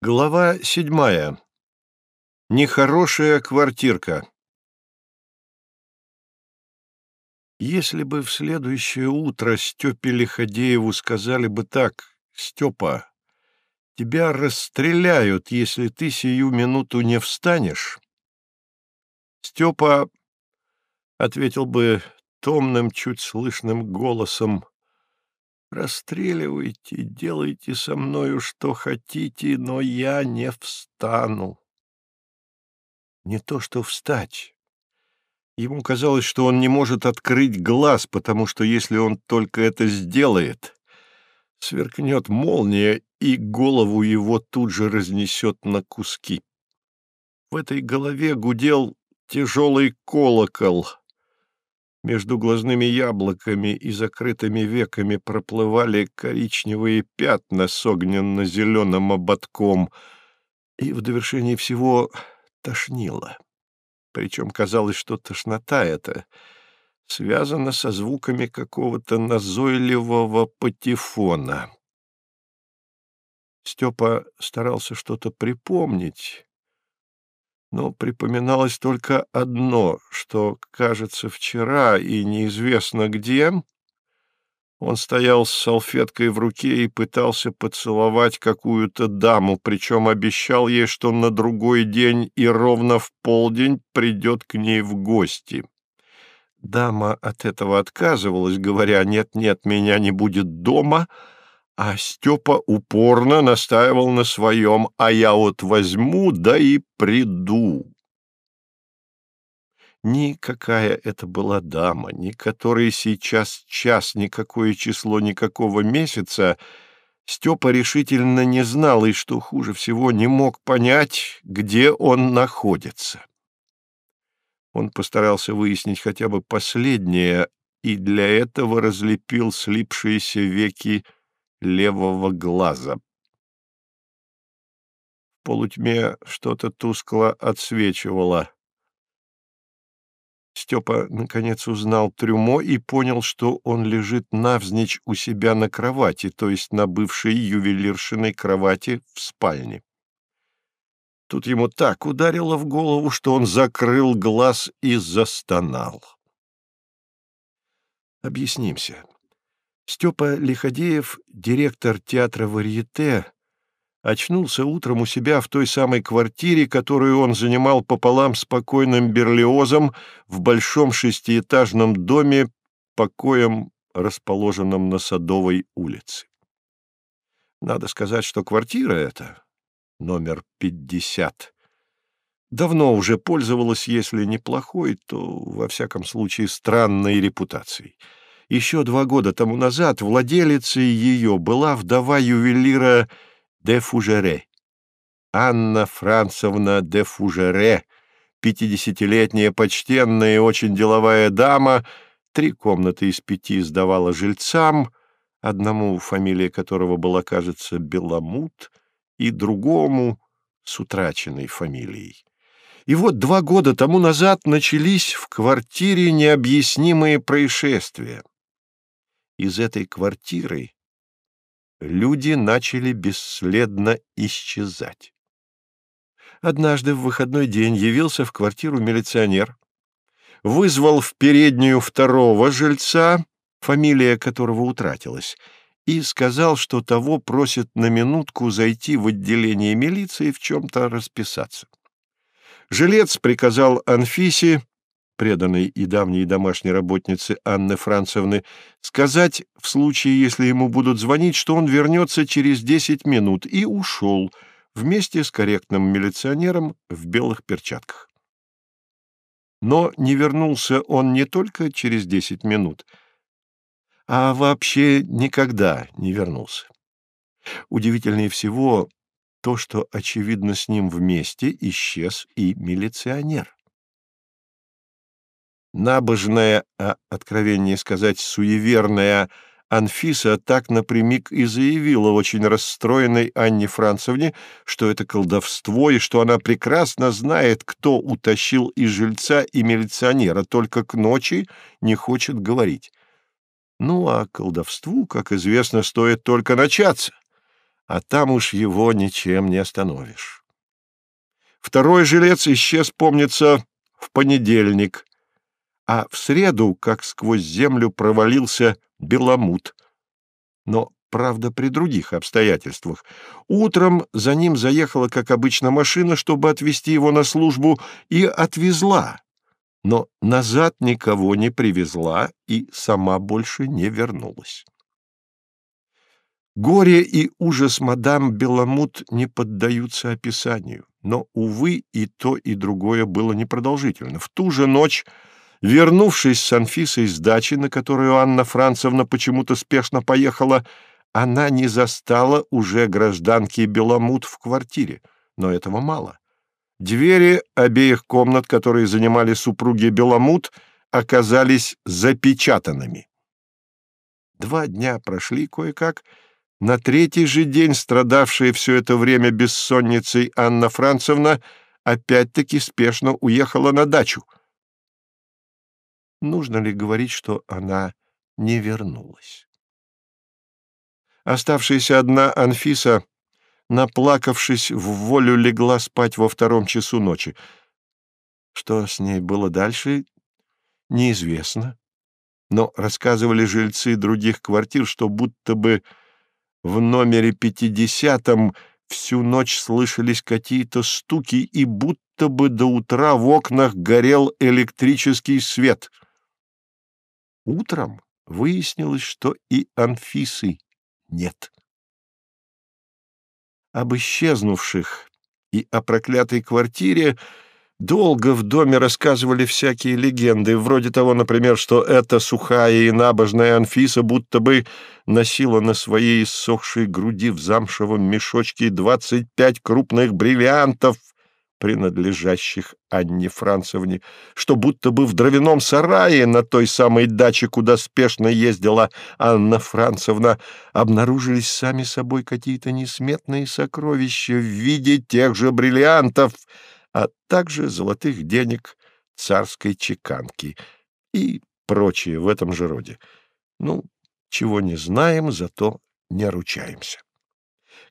Глава седьмая. Нехорошая квартирка. Если бы в следующее утро Степе Лиходееву сказали бы так, «Степа, тебя расстреляют, если ты сию минуту не встанешь», Степа ответил бы томным, чуть слышным голосом, Расстреливайте, делайте со мною что хотите, но я не встану. Не то что встать. Ему казалось, что он не может открыть глаз, потому что если он только это сделает, сверкнет молния, и голову его тут же разнесет на куски. В этой голове гудел тяжелый колокол — между глазными яблоками и закрытыми веками проплывали коричневые пятна с огненно-зеленым ободком, и в довершении всего тошнило. Причем казалось, что тошнота эта связана со звуками какого-то назойливого патефона. Степа старался что-то припомнить, но припоминалось только одно, что, кажется, вчера и неизвестно где он стоял с салфеткой в руке и пытался поцеловать какую-то даму, причем обещал ей, что на другой день и ровно в полдень придет к ней в гости. Дама от этого отказывалась, говоря «нет-нет, меня не будет дома», а Степа упорно настаивал на своем, а я вот возьму, да и приду. Никакая это была дама, ни которой сейчас час, никакое число, никакого месяца, Степа решительно не знал и, что хуже всего, не мог понять, где он находится. Он постарался выяснить хотя бы последнее, и для этого разлепил слипшиеся веки левого глаза. В полутьме что-то тускло отсвечивало. Степа, наконец, узнал трюмо и понял, что он лежит навзничь у себя на кровати, то есть на бывшей ювелиршиной кровати в спальне. Тут ему так ударило в голову, что он закрыл глаз и застонал. Объяснимся. Степа Лиходеев, директор театра «Варьете», очнулся утром у себя в той самой квартире, которую он занимал пополам с покойным Берлиозом в большом шестиэтажном доме, покоем, расположенном на Садовой улице. Надо сказать, что квартира эта, номер 50, давно уже пользовалась, если неплохой, то, во всяком случае, странной репутацией — еще два года тому назад владелицей ее была вдова ювелира де Фужере. Анна Францевна де Фужере, пятидесятилетняя почтенная и очень деловая дама, три комнаты из пяти сдавала жильцам, одному, фамилия которого была, кажется, Беломут, и другому с утраченной фамилией. И вот два года тому назад начались в квартире необъяснимые происшествия из этой квартиры люди начали бесследно исчезать. Однажды в выходной день явился в квартиру милиционер, вызвал в переднюю второго жильца, фамилия которого утратилась, и сказал, что того просит на минутку зайти в отделение милиции в чем-то расписаться. Жилец приказал Анфисе преданной и давней домашней работницы Анны Францевны, сказать, в случае, если ему будут звонить, что он вернется через десять минут, и ушел вместе с корректным милиционером в белых перчатках. Но не вернулся он не только через десять минут, а вообще никогда не вернулся. Удивительнее всего то, что, очевидно, с ним вместе исчез и милиционер. Набожная, а, откровеннее сказать, суеверная Анфиса так напрямик и заявила очень расстроенной Анне Францевне, что это колдовство и что она прекрасно знает, кто утащил и жильца, и милиционера, только к ночи не хочет говорить. Ну, а колдовству, как известно, стоит только начаться. а там уж его ничем не остановишь. Второй жилец исчез, помнится, в понедельник, а в среду, как сквозь землю, провалился Беломут. Но, правда, при других обстоятельствах. Утром за ним заехала, как обычно, машина, чтобы отвезти его на службу, и отвезла. Но назад никого не привезла и сама больше не вернулась. Горе и ужас мадам Беломут не поддаются описанию, но, увы, и то, и другое было непродолжительно. В ту же ночь, вернувшись с Анфисой с дачи, на которую Анна Францевна почему-то спешно поехала, она не застала уже гражданки Беломут в квартире, но этого мало. Двери обеих комнат, которые занимали супруги Беломут, оказались запечатанными. Два дня прошли кое-как, на третий же день страдавшая все это время бессонницей Анна Францевна опять-таки спешно уехала на дачу. Нужно ли говорить, что она не вернулась? Оставшаяся одна Анфиса, наплакавшись, в волю легла спать во втором часу ночи. Что с ней было дальше, неизвестно. Но рассказывали жильцы других квартир, что будто бы в номере пятидесятом всю ночь слышались какие-то стуки, и будто бы до утра в окнах горел электрический свет. Утром выяснилось, что и Анфисы нет. Об исчезнувших и о проклятой квартире Долго в доме рассказывали всякие легенды, вроде того, например, что эта сухая и набожная Анфиса будто бы носила на своей иссохшей груди в замшевом мешочке двадцать пять крупных бриллиантов, принадлежащих Анне Францевне, что будто бы в дровяном сарае на той самой даче, куда спешно ездила Анна Францевна, обнаружились сами собой какие-то несметные сокровища в виде тех же бриллиантов — а также золотых денег царской чеканки и прочее в этом же роде. Ну, чего не знаем, зато не ручаемся.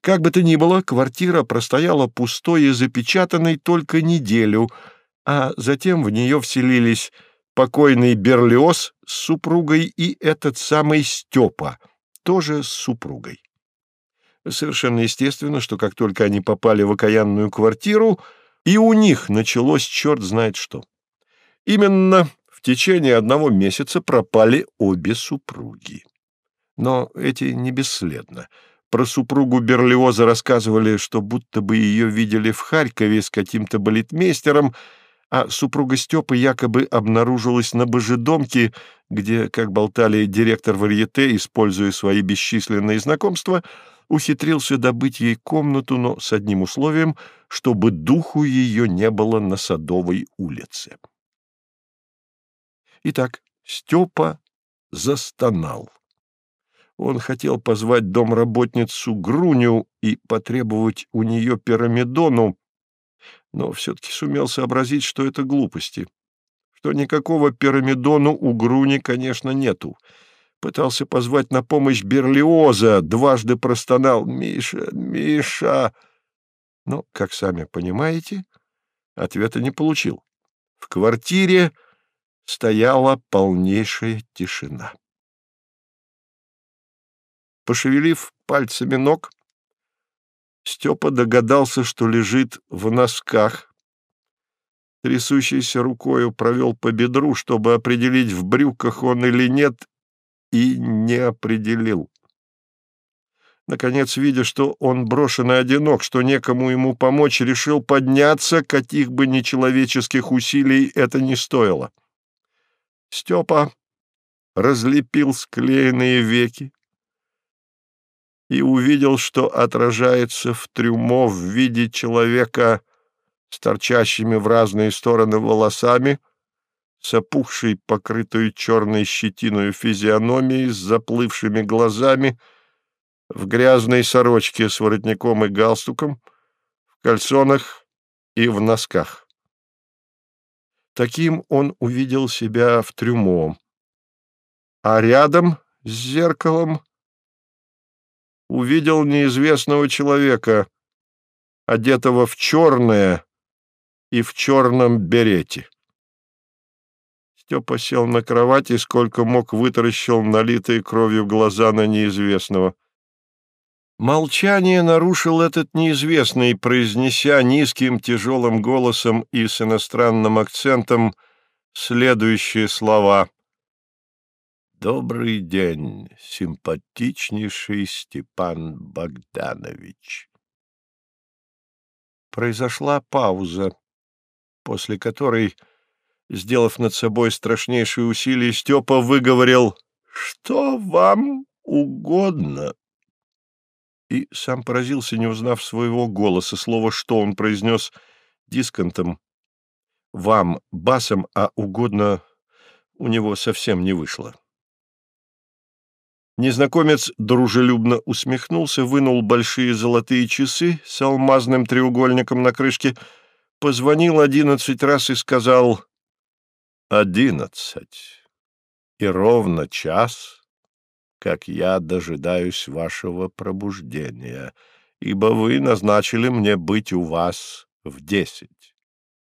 Как бы то ни было, квартира простояла пустой и запечатанной только неделю, а затем в нее вселились покойный Берлиоз с супругой и этот самый Степа, тоже с супругой. Совершенно естественно, что как только они попали в окаянную квартиру — и у них началось черт знает что. Именно в течение одного месяца пропали обе супруги. Но эти не бесследно. Про супругу Берлиоза рассказывали, что будто бы ее видели в Харькове с каким-то балетмейстером, а супруга Степы якобы обнаружилась на Божедомке, где, как болтали директор варьете, используя свои бесчисленные знакомства, ухитрился добыть ей комнату, но с одним условием, чтобы духу ее не было на Садовой улице. Итак, Степа застонал. Он хотел позвать домработницу Груню и потребовать у нее пирамидону, но все-таки сумел сообразить, что это глупости, что никакого пирамидону у Груни, конечно, нету, Пытался позвать на помощь Берлиоза, дважды простонал «Миша, Миша!» Но, как сами понимаете, ответа не получил. В квартире стояла полнейшая тишина. Пошевелив пальцами ног, Степа догадался, что лежит в носках. Трясущейся рукою провел по бедру, чтобы определить, в брюках он или нет, и не определил. Наконец, видя, что он брошен и одинок, что некому ему помочь, решил подняться, каких бы нечеловеческих усилий это не стоило. Степа разлепил склеенные веки и увидел, что отражается в трюмо в виде человека с торчащими в разные стороны волосами, с опухшей, покрытой черной щетиной физиономией, с заплывшими глазами, в грязной сорочке с воротником и галстуком, в кальсонах и в носках. Таким он увидел себя в трюмо, а рядом с зеркалом увидел неизвестного человека, одетого в черное и в черном берете. Степа сел на кровать и сколько мог вытаращил налитые кровью глаза на неизвестного. Молчание нарушил этот неизвестный, произнеся низким тяжелым голосом и с иностранным акцентом следующие слова. «Добрый день, симпатичнейший Степан Богданович». Произошла пауза, после которой, сделав над собой страшнейшие усилия, Степа выговорил «Что вам угодно?» и сам поразился, не узнав своего голоса. Слово «что» он произнес дисконтом. «Вам» басом, а угодно у него совсем не вышло. Незнакомец дружелюбно усмехнулся, вынул большие золотые часы с алмазным треугольником на крышке, позвонил одиннадцать раз и сказал «Одиннадцать. И ровно час как я дожидаюсь вашего пробуждения, ибо вы назначили мне быть у вас в десять.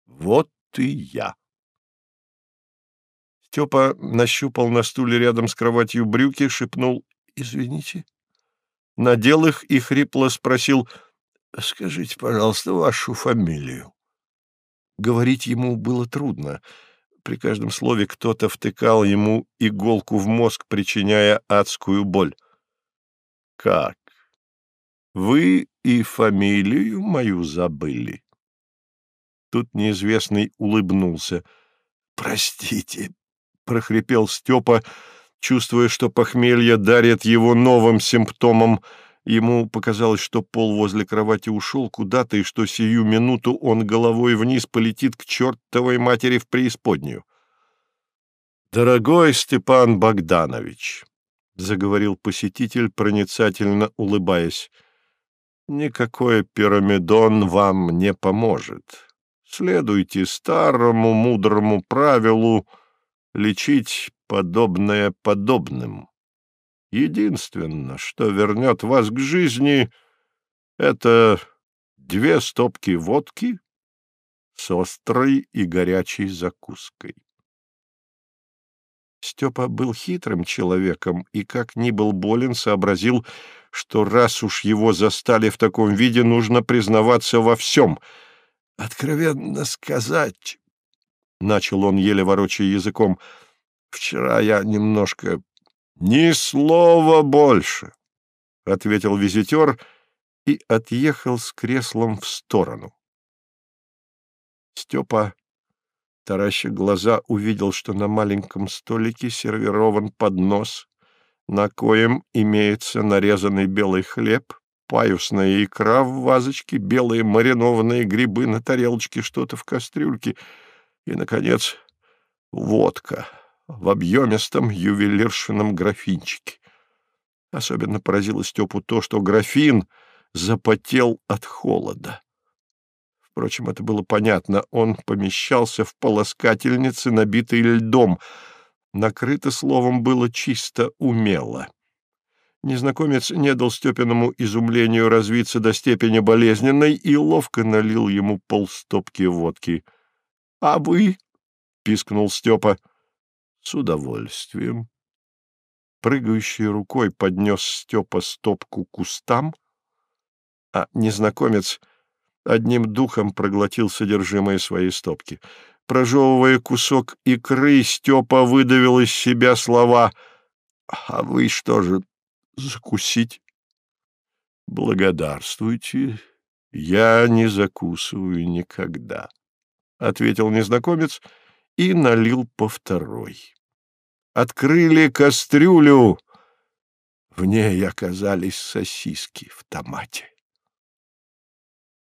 Вот и я. Степа нащупал на стуле рядом с кроватью брюки, шепнул «Извините». Надел их и хрипло спросил «Скажите, пожалуйста, вашу фамилию». Говорить ему было трудно — при каждом слове кто-то втыкал ему иголку в мозг, причиняя адскую боль. «Как? Вы и фамилию мою забыли?» Тут неизвестный улыбнулся. «Простите», — прохрипел Степа, чувствуя, что похмелье дарит его новым симптомом — Ему показалось, что пол возле кровати ушел куда-то, и что сию минуту он головой вниз полетит к чертовой матери в преисподнюю. «Дорогой Степан Богданович», — заговорил посетитель, проницательно улыбаясь, — «никакой пирамидон вам не поможет. Следуйте старому мудрому правилу лечить подобное подобным». Единственное, что вернет вас к жизни, это две стопки водки с острой и горячей закуской. Степа был хитрым человеком и, как ни был болен, сообразил, что раз уж его застали в таком виде, нужно признаваться во всем. «Откровенно сказать», — начал он, еле ворочая языком, — «вчера я немножко «Ни слова больше!» — ответил визитер и отъехал с креслом в сторону. Степа, тараща глаза, увидел, что на маленьком столике сервирован поднос, на коем имеется нарезанный белый хлеб, паюсная икра в вазочке, белые маринованные грибы на тарелочке, что-то в кастрюльке и, наконец, водка в объемистом ювелиршином графинчике. Особенно поразило Степу то, что графин запотел от холода. Впрочем, это было понятно. Он помещался в полоскательнице, набитой льдом. Накрыто словом было чисто умело. Незнакомец не дал Степиному изумлению развиться до степени болезненной и ловко налил ему полстопки водки. — А вы? — пискнул Степа. С удовольствием. Прыгающей рукой поднес Степа стопку кустам, а незнакомец одним духом проглотил содержимое своей стопки. Прожевывая кусок икры, Степа выдавил из себя слова «А вы что же, закусить?» «Благодарствуйте, я не закусываю никогда», — ответил незнакомец, — и налил по второй. Открыли кастрюлю. В ней оказались сосиски в томате.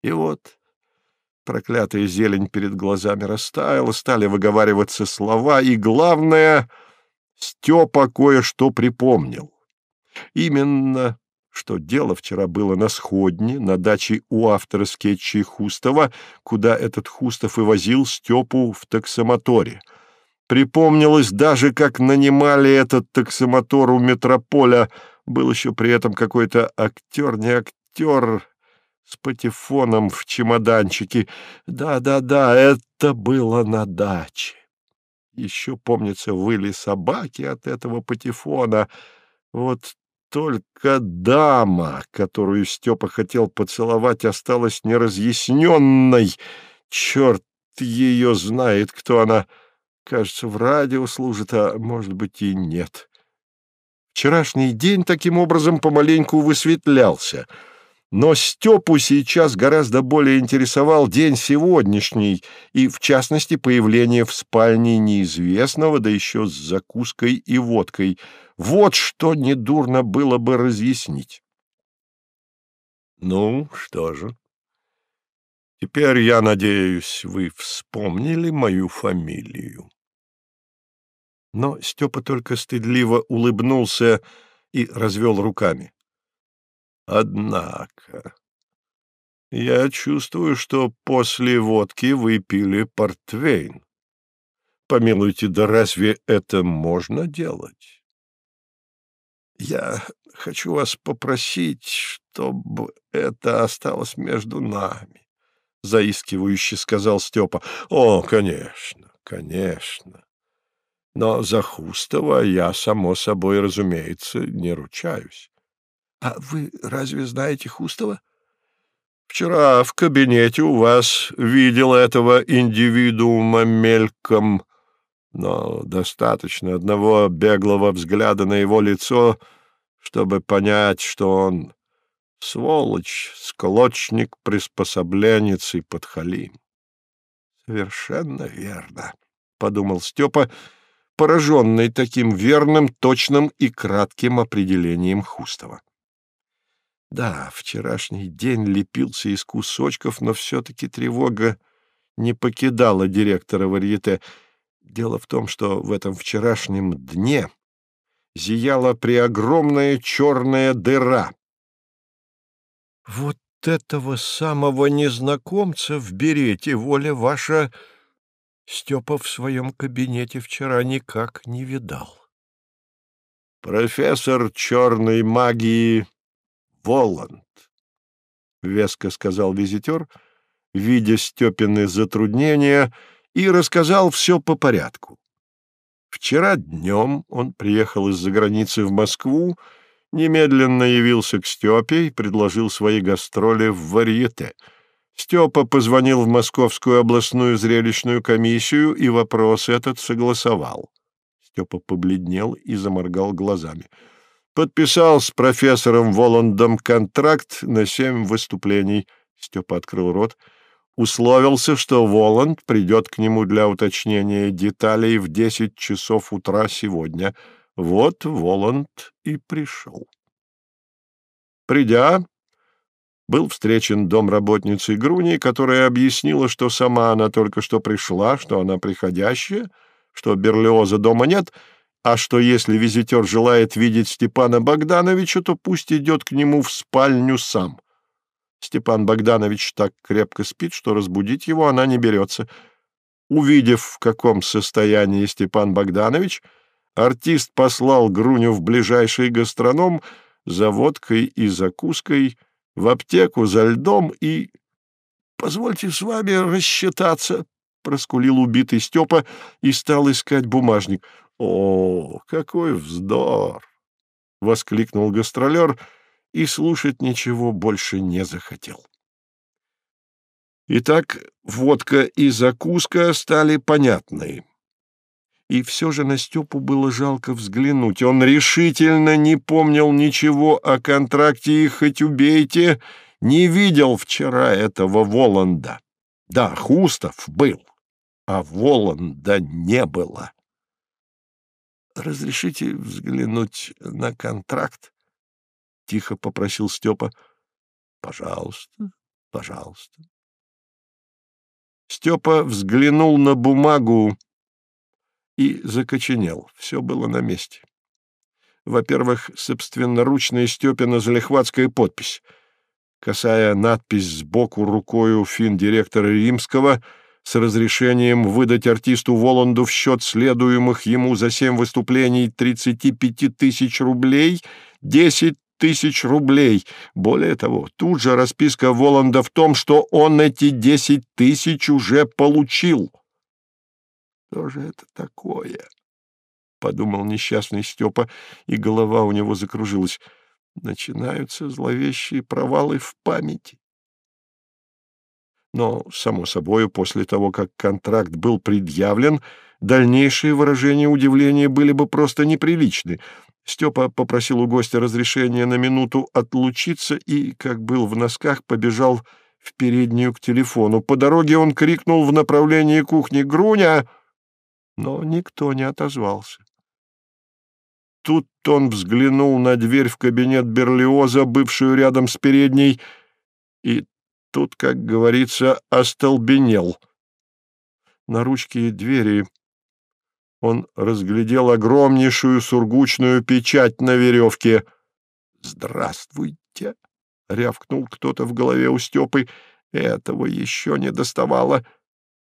И вот проклятая зелень перед глазами растаяла, стали выговариваться слова, и, главное, Степа кое-что припомнил. Именно что дело вчера было на сходне, на даче у автора скетчей Хустова, куда этот Хустов и возил Степу в таксомоторе. Припомнилось даже, как нанимали этот таксомотор у метрополя Был еще при этом какой-то актер, не актер, с патефоном в чемоданчике. Да-да-да, это было на даче. Еще, помнится, выли собаки от этого патефона. Вот только дама, которую Степа хотел поцеловать, осталась неразъясненной. Черт ее знает, кто она. Кажется, в радио служит, а может быть и нет. Вчерашний день таким образом помаленьку высветлялся — но Степу сейчас гораздо более интересовал день сегодняшний и, в частности, появление в спальне неизвестного, да еще с закуской и водкой. Вот что недурно было бы разъяснить. Ну, что же, теперь, я надеюсь, вы вспомнили мою фамилию. Но Степа только стыдливо улыбнулся и развел руками. Однако, я чувствую, что после водки вы пили портвейн. Помилуйте, да разве это можно делать? Я хочу вас попросить, чтобы это осталось между нами, — заискивающе сказал Степа. — О, конечно, конечно. Но за Хустова я, само собой, разумеется, не ручаюсь. А вы разве знаете Хустова? Вчера в кабинете у вас видел этого индивидуума мельком, но достаточно одного беглого взгляда на его лицо, чтобы понять, что он сволочь, склочник, приспособленец и подхалим. — Совершенно верно, — подумал Степа, пораженный таким верным, точным и кратким определением Хустова. Да, вчерашний день лепился из кусочков, но все-таки тревога не покидала директора варьете. Дело в том, что в этом вчерашнем дне зияла преогромная черная дыра. Вот этого самого незнакомца в берете, воля ваша, Степа в своем кабинете вчера никак не видал. Профессор черной магии Воланд, — веско сказал визитер, видя Степины затруднения, и рассказал все по порядку. Вчера днем он приехал из-за границы в Москву, немедленно явился к Степе и предложил свои гастроли в варьете. Степа позвонил в Московскую областную зрелищную комиссию и вопрос этот согласовал. Степа побледнел и заморгал глазами — Подписал с профессором Воландом контракт на семь выступлений. Степа открыл рот. Условился, что Воланд придет к нему для уточнения деталей в десять часов утра сегодня. Вот Воланд и пришел. Придя, был встречен домработницей Груни, которая объяснила, что сама она только что пришла, что она приходящая, что Берлиоза дома нет — а что если визитер желает видеть Степана Богдановича, то пусть идет к нему в спальню сам. Степан Богданович так крепко спит, что разбудить его она не берется. Увидев, в каком состоянии Степан Богданович, артист послал Груню в ближайший гастроном за водкой и закуской, в аптеку за льдом и... — Позвольте с вами рассчитаться, — проскулил убитый Степа и стал искать бумажник. «О, какой вздор!» — воскликнул гастролер и слушать ничего больше не захотел. Итак, водка и закуска стали понятны. И все же на Степу было жалко взглянуть. Он решительно не помнил ничего о контракте и хоть убейте, не видел вчера этого Воланда. Да, Хустов был, а Воланда не было. «Разрешите взглянуть на контракт?» — тихо попросил Степа. «Пожалуйста, пожалуйста». Степа взглянул на бумагу и закоченел. Все было на месте. Во-первых, собственноручная Степина залихватская подпись. Касая надпись сбоку рукою фин-директора Римского — с разрешением выдать артисту Воланду в счет следуемых ему за семь выступлений 35 тысяч рублей Десять тысяч рублей. Более того, тут же расписка Воланда в том, что он эти десять тысяч уже получил. Что же это такое? — подумал несчастный Степа, и голова у него закружилась. Начинаются зловещие провалы в памяти. Но, само собою, после того, как контракт был предъявлен, дальнейшие выражения удивления были бы просто неприличны. Степа попросил у гостя разрешения на минуту отлучиться и, как был в носках, побежал в переднюю к телефону. По дороге он крикнул в направлении кухни «Груня!», но никто не отозвался. Тут он взглянул на дверь в кабинет Берлиоза, бывшую рядом с передней, и тут, как говорится, остолбенел. На ручке двери он разглядел огромнейшую сургучную печать на веревке. «Здравствуйте!» — рявкнул кто-то в голове у Степы. «Этого еще не доставало!»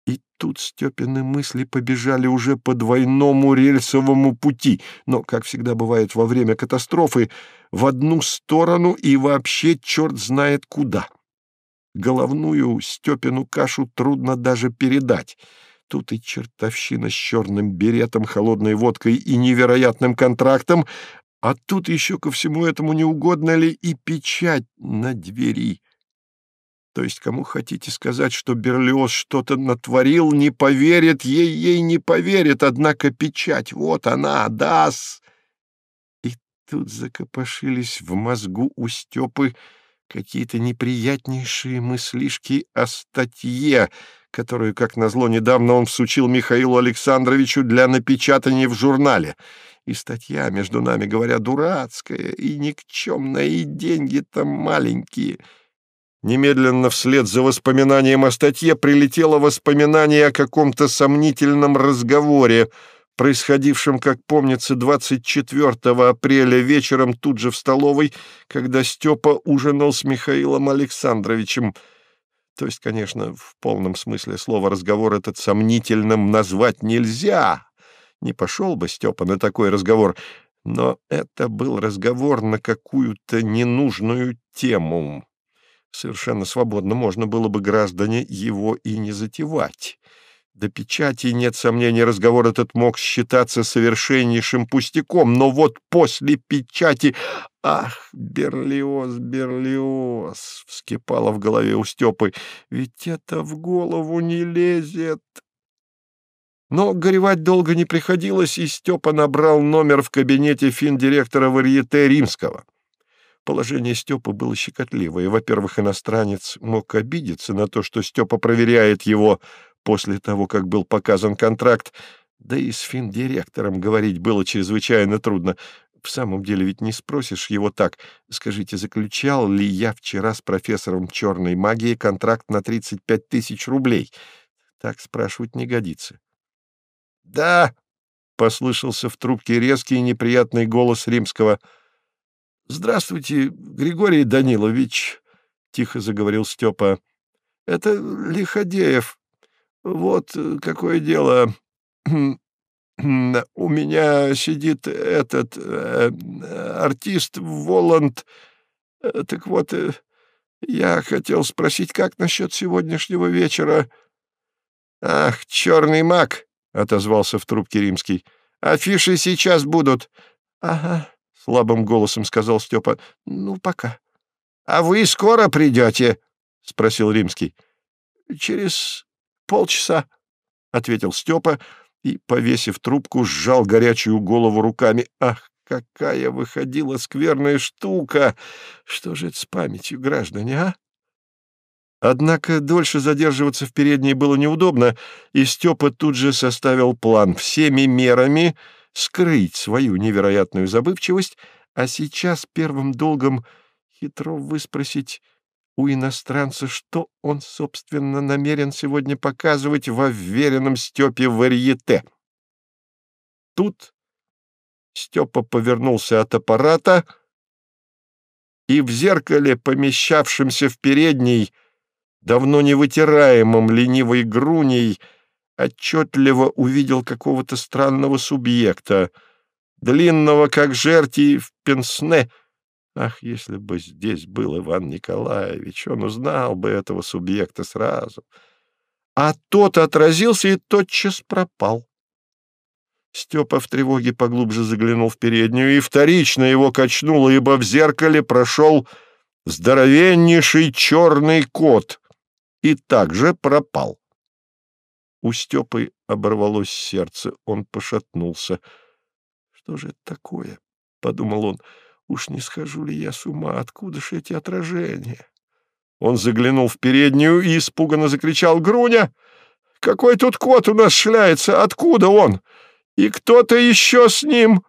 И тут Степины мысли побежали уже по двойному рельсовому пути, но, как всегда бывает во время катастрофы, в одну сторону и вообще черт знает куда. Головную Степину кашу трудно даже передать. Тут и чертовщина с черным беретом, холодной водкой и невероятным контрактом, а тут еще ко всему этому не угодно ли и печать на двери. То есть кому хотите сказать, что Берлиоз что-то натворил, не поверит, ей ей не поверит, однако печать, вот она, дас. И тут закопошились в мозгу у Степы какие-то неприятнейшие мыслишки о статье, которую, как назло, недавно он всучил Михаилу Александровичу для напечатания в журнале. И статья, между нами говоря, дурацкая и никчемная, и деньги там маленькие. Немедленно вслед за воспоминанием о статье прилетело воспоминание о каком-то сомнительном разговоре, происходившем, как помнится, 24 апреля вечером тут же в столовой, когда Степа ужинал с Михаилом Александровичем. То есть, конечно, в полном смысле слова разговор этот сомнительным назвать нельзя. Не пошел бы Степа на такой разговор, но это был разговор на какую-то ненужную тему. Совершенно свободно можно было бы граждане его и не затевать. До печати, нет сомнений, разговор этот мог считаться совершеннейшим пустяком, но вот после печати... Ах, Берлиоз, Берлиоз! — вскипало в голове у Степы. Ведь это в голову не лезет. Но горевать долго не приходилось, и Степа набрал номер в кабинете финдиректора Варьете Римского. Положение Степы было щекотливое. Во-первых, иностранец мог обидеться на то, что Степа проверяет его после того, как был показан контракт, да и с финдиректором говорить было чрезвычайно трудно. В самом деле ведь не спросишь его так. Скажите, заключал ли я вчера с профессором черной магии контракт на 35 тысяч рублей? Так спрашивать не годится. — Да, — послышался в трубке резкий и неприятный голос римского. — Здравствуйте, Григорий Данилович, — тихо заговорил Степа. — Это Лиходеев. Вот э, какое дело. У меня сидит этот э, артист Воланд. Э, так вот, э, я хотел спросить, как насчет сегодняшнего вечера? — Ах, черный маг! — отозвался в трубке римский. — Афиши сейчас будут. — Ага, — слабым голосом сказал Степа. — Ну, пока. — А вы скоро придете? — спросил римский. — Через полчаса, — ответил Степа и, повесив трубку, сжал горячую голову руками. Ах, какая выходила скверная штука! Что же это с памятью, граждане, а? Однако дольше задерживаться в передней было неудобно, и Степа тут же составил план всеми мерами скрыть свою невероятную забывчивость, а сейчас первым долгом хитро выспросить у иностранца, что он, собственно, намерен сегодня показывать во вверенном Степе варьете. Тут Степа повернулся от аппарата, и в зеркале, помещавшемся в передней, давно не вытираемом ленивой груней, отчетливо увидел какого-то странного субъекта. длинного, как жерти, в пенсне. Ах, если бы здесь был Иван Николаевич, он узнал бы этого субъекта сразу. А тот отразился и тотчас пропал. Степа в тревоге поглубже заглянул в переднюю, и вторично его качнуло, ибо в зеркале прошел здоровеннейший черный кот и также пропал. У Степы оборвалось сердце, он пошатнулся. «Что же это такое?» — подумал он. «Уж не схожу ли я с ума? Откуда же эти отражения?» Он заглянул в переднюю и испуганно закричал. «Груня! Какой тут кот у нас шляется? Откуда он? И кто-то еще с ним!»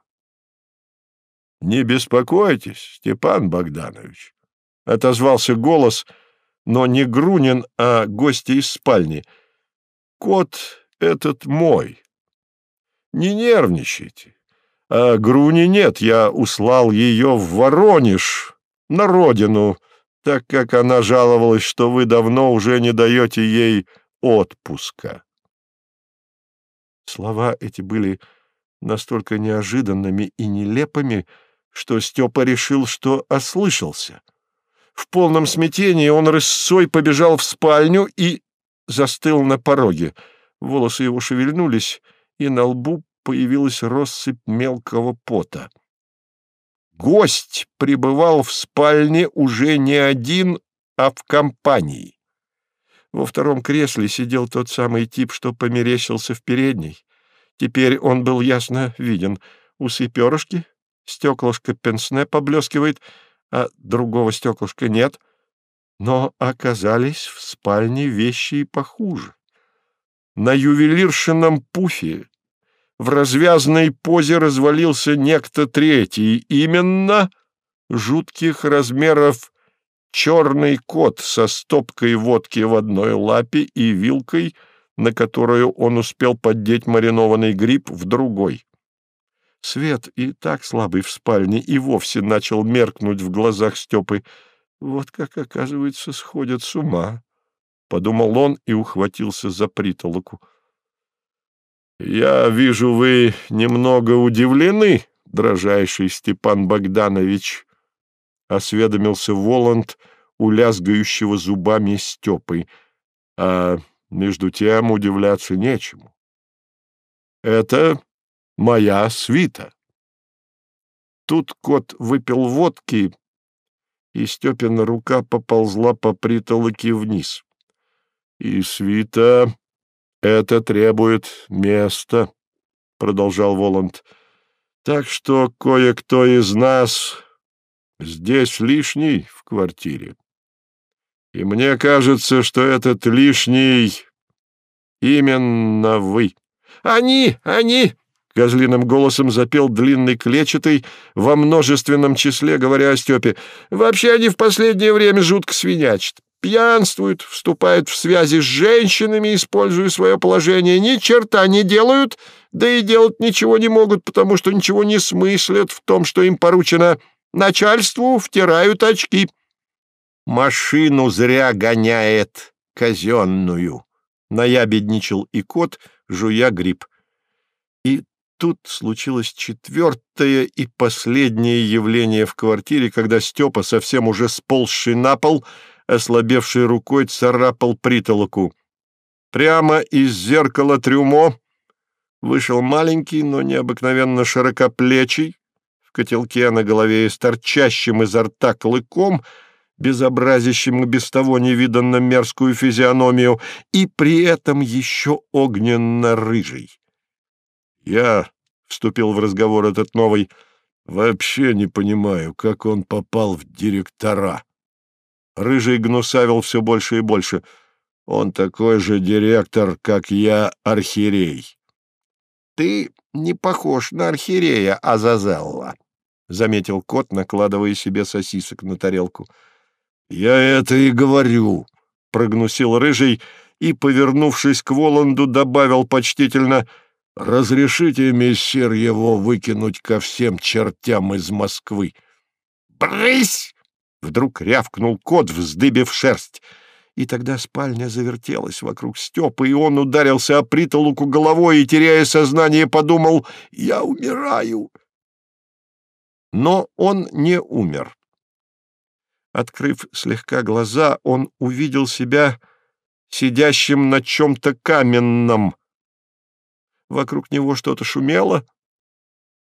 «Не беспокойтесь, Степан Богданович», — отозвался голос, но не Грунин, а гости из спальни. «Кот этот мой. Не нервничайте. А Груни нет, я услал ее в Воронеж, на родину, так как она жаловалась, что вы давно уже не даете ей отпуска». Слова эти были настолько неожиданными и нелепыми, что Степа решил, что ослышался. В полном смятении он рысцой побежал в спальню и застыл на пороге. Волосы его шевельнулись, и на лбу появилась россыпь мелкого пота. Гость пребывал в спальне уже не один, а в компании. Во втором кресле сидел тот самый тип, что померещился в передней. Теперь он был ясно виден. Усы перышки, стеклышко пенсне поблескивает, а другого стеклышка нет. Но оказались в спальне вещи и похуже. На ювелиршином пуфе в развязной позе развалился некто третий, именно жутких размеров черный кот со стопкой водки в одной лапе и вилкой, на которую он успел поддеть маринованный гриб в другой. Свет и так слабый в спальне и вовсе начал меркнуть в глазах Степы. Вот как, оказывается, сходят с ума, — подумал он и ухватился за притолоку. — Я вижу, вы немного удивлены, дрожайший Степан Богданович, — осведомился Воланд у лязгающего зубами Степы. — А между тем удивляться нечему. Это моя свита. Тут кот выпил водки, и Степина рука поползла по притолоке вниз. И свита это требует места, — продолжал Воланд. Так что кое-кто из нас здесь лишний в квартире. И мне кажется, что этот лишний именно вы. Они, они, Козлиным голосом запел длинный клетчатый во множественном числе, говоря о Степе. «Вообще они в последнее время жутко свинячат. Пьянствуют, вступают в связи с женщинами, используя свое положение, ни черта не делают, да и делать ничего не могут, потому что ничего не смыслят в том, что им поручено. Начальству втирают очки. Машину зря гоняет казенную. Наябедничал и кот, жуя гриб. И тут случилось четвертое и последнее явление в квартире, когда Степа, совсем уже сползший на пол, ослабевшей рукой царапал притолоку. Прямо из зеркала трюмо вышел маленький, но необыкновенно широкоплечий, в котелке на голове и с торчащим изо рта клыком, безобразящим и без того невиданно мерзкую физиономию, и при этом еще огненно-рыжий. Я, — вступил в разговор этот новый, — вообще не понимаю, как он попал в директора. Рыжий гнусавил все больше и больше. Он такой же директор, как я, архиерей. — Ты не похож на архиерея Азазелла, — заметил кот, накладывая себе сосисок на тарелку. — Я это и говорю, — прогнусил Рыжий и, повернувшись к Воланду, добавил почтительно — Разрешите, мессир, его выкинуть ко всем чертям из Москвы. «Брысь!» — вдруг рявкнул кот, вздыбив шерсть. И тогда спальня завертелась вокруг Степы, и он ударился о притолоку головой и, теряя сознание, подумал «Я умираю! Но он не умер. Открыв слегка глаза, он увидел себя сидящим на чем-то каменном. Вокруг него что-то шумело.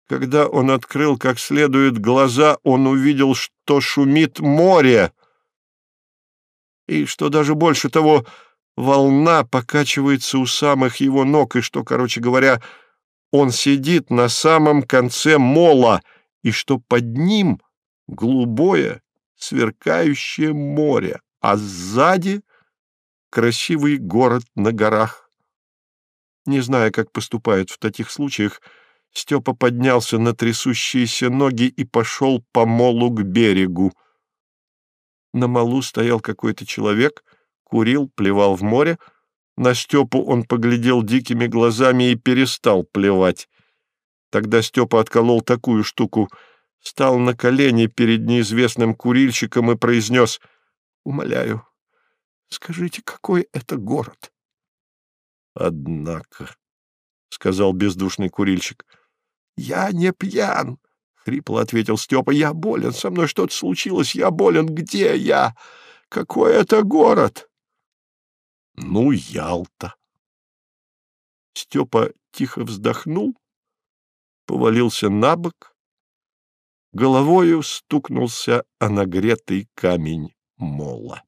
Когда он открыл как следует глаза, он увидел, что шумит море. И что даже больше того, волна покачивается у самых его ног, и что, короче говоря, он сидит на самом конце мола, и что под ним голубое, сверкающее море, а сзади красивый город на горах. Не зная, как поступают в таких случаях, Степа поднялся на трясущиеся ноги и пошел по молу к берегу. На молу стоял какой-то человек, курил, плевал в море. На Степу он поглядел дикими глазами и перестал плевать. Тогда Степа отколол такую штуку — стал на колени перед неизвестным курильщиком и произнес «Умоляю, скажите, какой это город?» «Однако», — сказал бездушный курильщик, — «Я не пьян», — хрипло ответил Степа, — «я болен, со мной что-то случилось, я болен, где я? Какой это город?» «Ну, Ялта». Степа тихо вздохнул, повалился на бок головою стукнулся о нагретый камень мола.